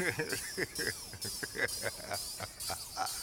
ha ha ha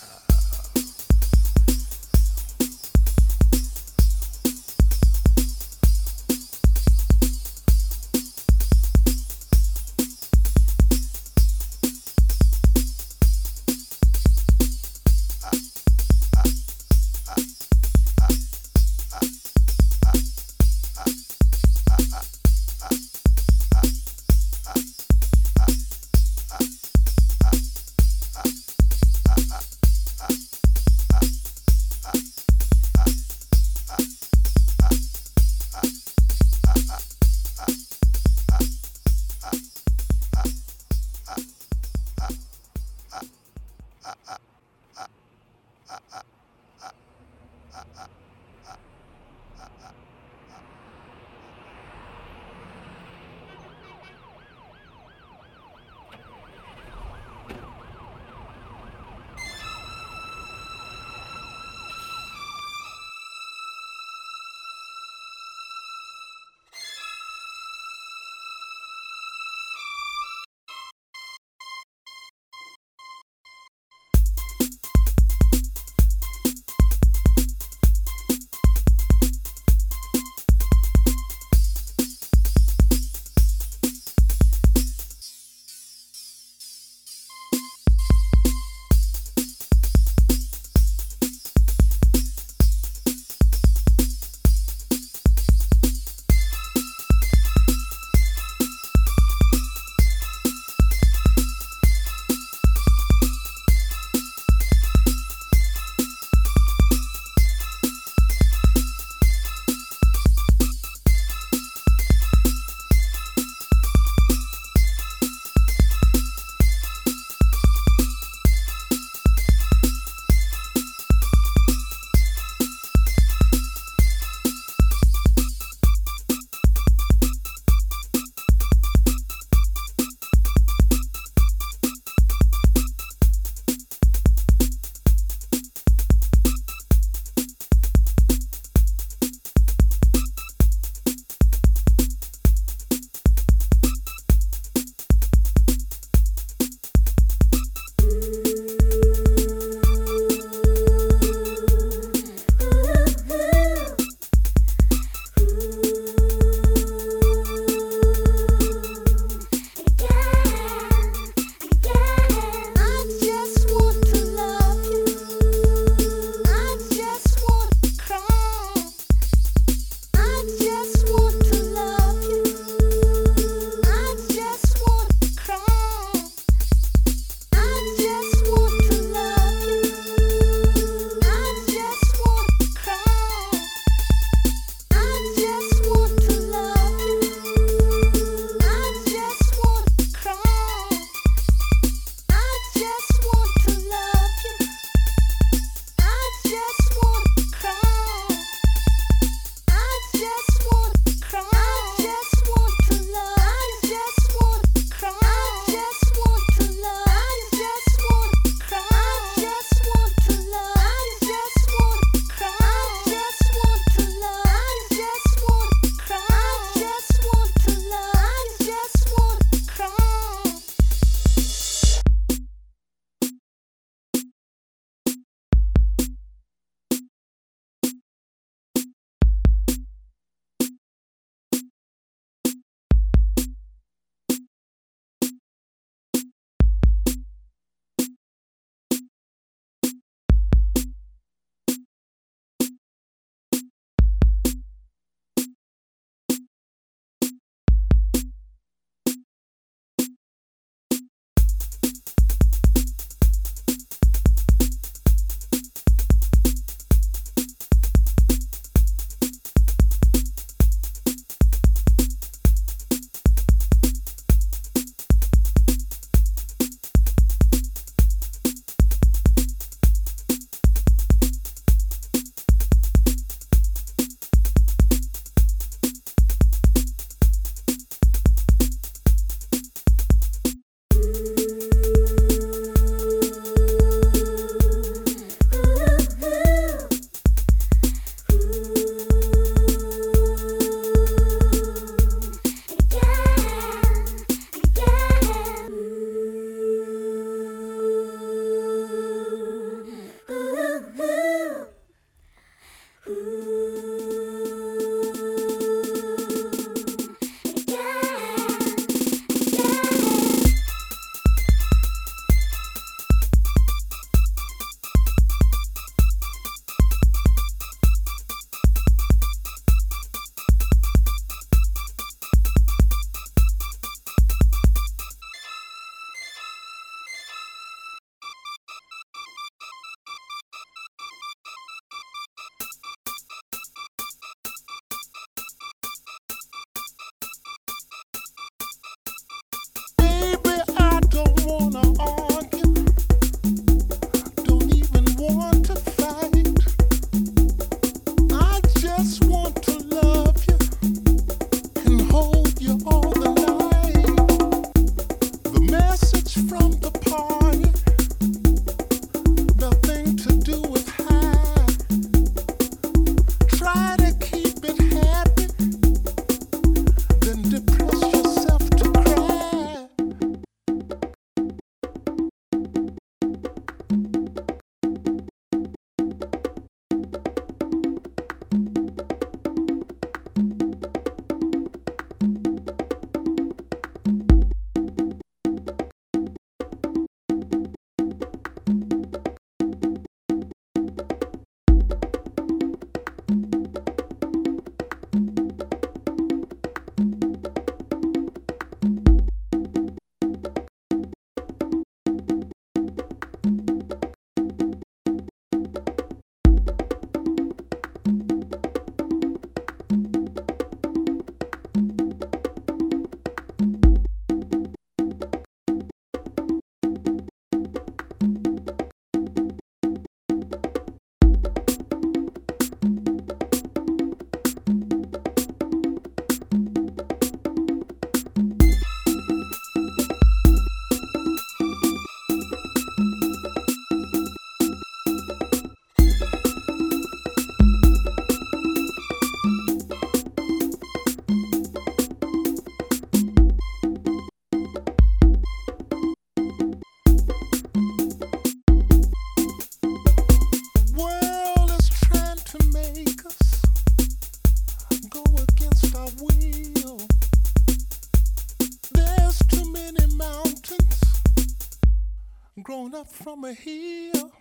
from a hill.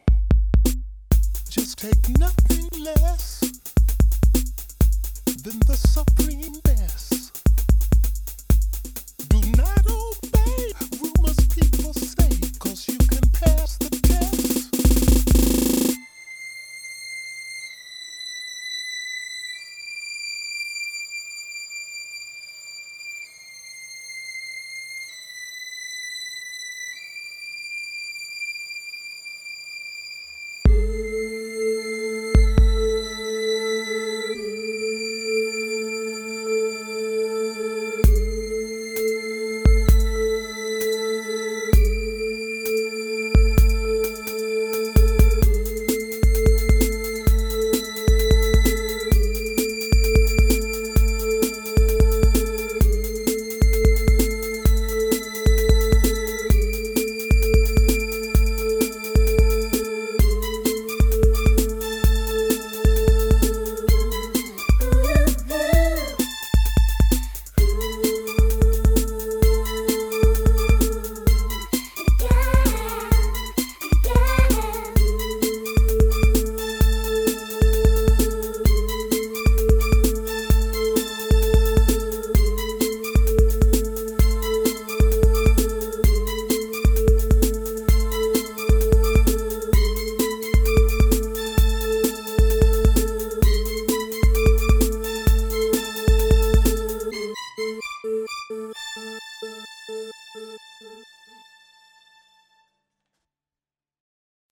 Just take nothing less than the supreme best.